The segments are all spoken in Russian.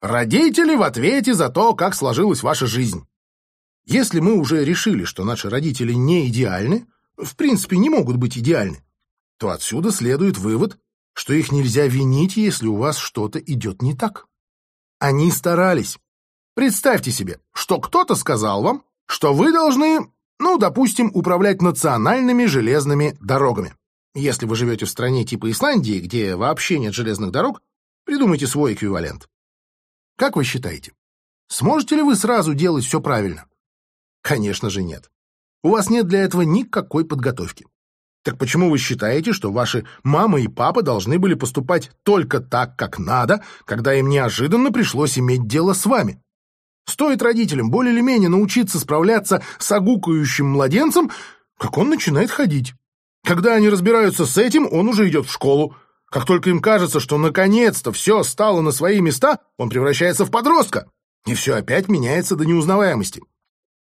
Родители в ответе за то, как сложилась ваша жизнь. Если мы уже решили, что наши родители не идеальны, в принципе не могут быть идеальны, то отсюда следует вывод, что их нельзя винить, если у вас что-то идет не так. Они старались. Представьте себе, что кто-то сказал вам, что вы должны, ну, допустим, управлять национальными железными дорогами. Если вы живете в стране типа Исландии, где вообще нет железных дорог, придумайте свой эквивалент. Как вы считаете, сможете ли вы сразу делать все правильно? Конечно же нет. У вас нет для этого никакой подготовки. Так почему вы считаете, что ваши мама и папа должны были поступать только так, как надо, когда им неожиданно пришлось иметь дело с вами? Стоит родителям более или менее научиться справляться с огукающим младенцем, как он начинает ходить. Когда они разбираются с этим, он уже идет в школу. Как только им кажется, что наконец-то все стало на свои места, он превращается в подростка. И все опять меняется до неузнаваемости.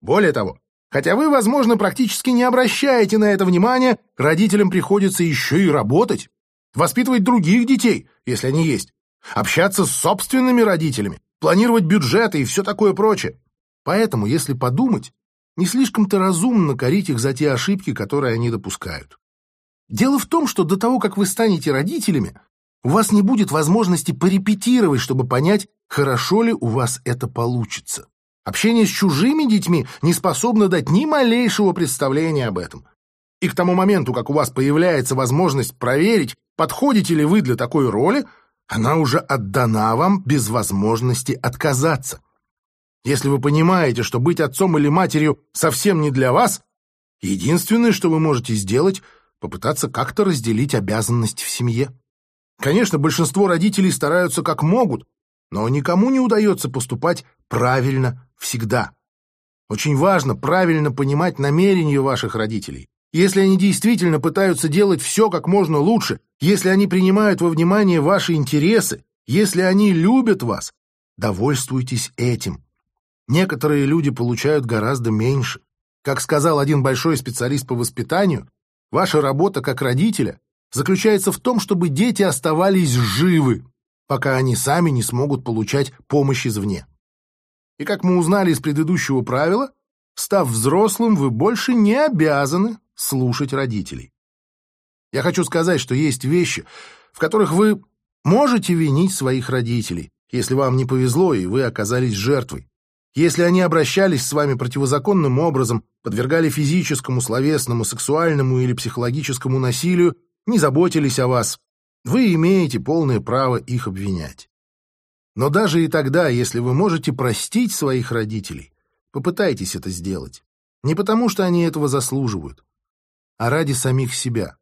Более того, Хотя вы, возможно, практически не обращаете на это внимания, родителям приходится еще и работать, воспитывать других детей, если они есть, общаться с собственными родителями, планировать бюджеты и все такое прочее. Поэтому, если подумать, не слишком-то разумно корить их за те ошибки, которые они допускают. Дело в том, что до того, как вы станете родителями, у вас не будет возможности порепетировать, чтобы понять, хорошо ли у вас это получится. Общение с чужими детьми не способно дать ни малейшего представления об этом. И к тому моменту, как у вас появляется возможность проверить, подходите ли вы для такой роли, она уже отдана вам без возможности отказаться. Если вы понимаете, что быть отцом или матерью совсем не для вас, единственное, что вы можете сделать, попытаться как-то разделить обязанность в семье. Конечно, большинство родителей стараются как могут, но никому не удается поступать правильно всегда. Очень важно правильно понимать намерения ваших родителей. Если они действительно пытаются делать все как можно лучше, если они принимают во внимание ваши интересы, если они любят вас, довольствуйтесь этим. Некоторые люди получают гораздо меньше. Как сказал один большой специалист по воспитанию, ваша работа как родителя заключается в том, чтобы дети оставались живы, пока они сами не смогут получать помощь извне. И как мы узнали из предыдущего правила, став взрослым, вы больше не обязаны слушать родителей. Я хочу сказать, что есть вещи, в которых вы можете винить своих родителей, если вам не повезло и вы оказались жертвой. Если они обращались с вами противозаконным образом, подвергали физическому, словесному, сексуальному или психологическому насилию, не заботились о вас, вы имеете полное право их обвинять. Но даже и тогда, если вы можете простить своих родителей, попытайтесь это сделать. Не потому, что они этого заслуживают, а ради самих себя.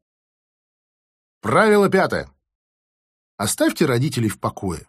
Правило пятое. Оставьте родителей в покое.